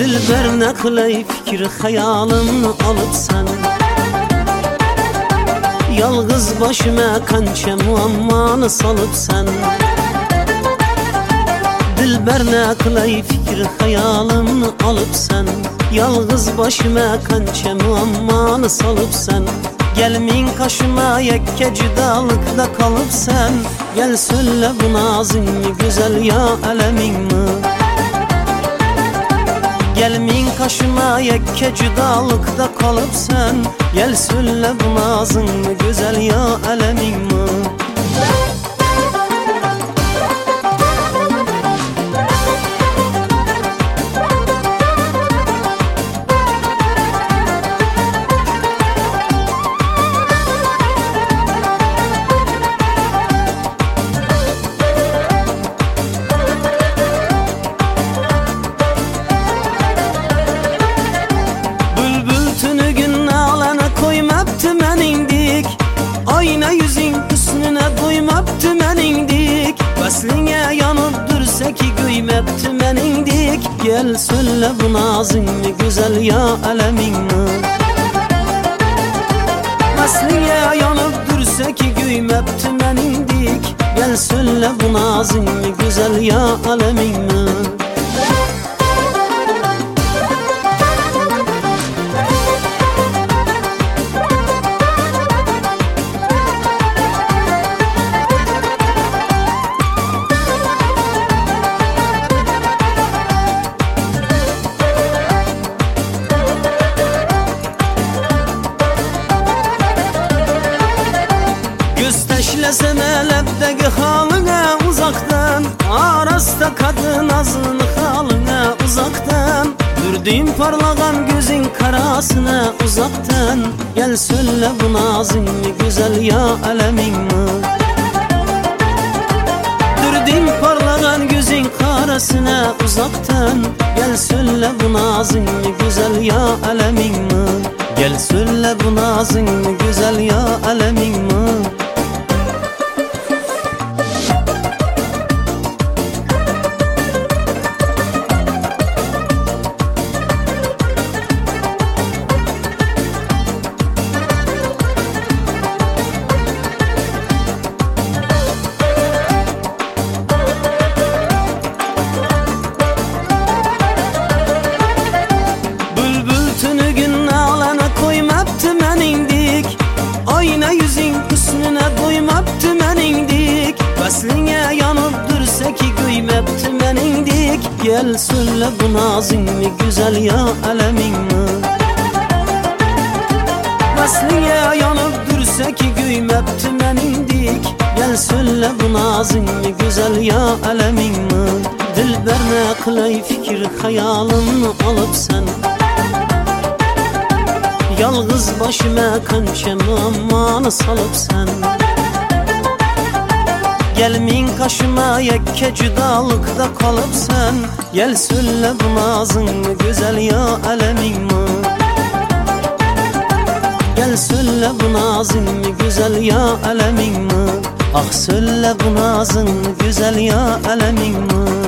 Dilber ne kılay fikir hayalımı alıp sen. Yalğız başıma kança muammanı salıp sen. Dilber ne kılay fikir hayalımı alıp sen. Yalğız başıma kança muammanı salıp sen. Gelmin kaşıma yekke cidalıkta kalıp sen. Gel söyle bu nazın güzel ya alemin mi? Gelmin kaşıma yekke cidalıkta kalıp sen. Gel söyle bu nazın güzel ya alemin Gel söyle bu nazın mı güzel ya alemin mi Vesline yanıp dursa ki göymepti menindik Gel söyle bu nazın mı güzel ya alemin lebdeki halına uzaktan Arasta kadın azını halına uzaktan. Dürdüğüm parlagan gözün karasına uzaktan. Gel söyle bu nazın mı güzel ya alemin mi? Dürdüğüm parlagan gözün karasına uzaktan. Gel söyle bu nazın mı güzel ya alemin mi? Gel söyle bu nazın mı güzel ya alemin mi Gel söyle bu nazın mı güzel ya alemin. Mi Vesline yanıp dursa ki göymepti menindik Gel söyle bu nazın mı güzel ya alemin. Mi Dilber ne kılay fikir hayalını alıp sen. Yalğız başıma kançem amanı salıp sen Gelmin kaşıma yekke cüdalıkta kalıp sen. Gel söyle bu nazın güzel ya alemin mi Gel söyle bu nazın güzel ya alemin mi Ah söyle bu nazın güzel ya alemin mi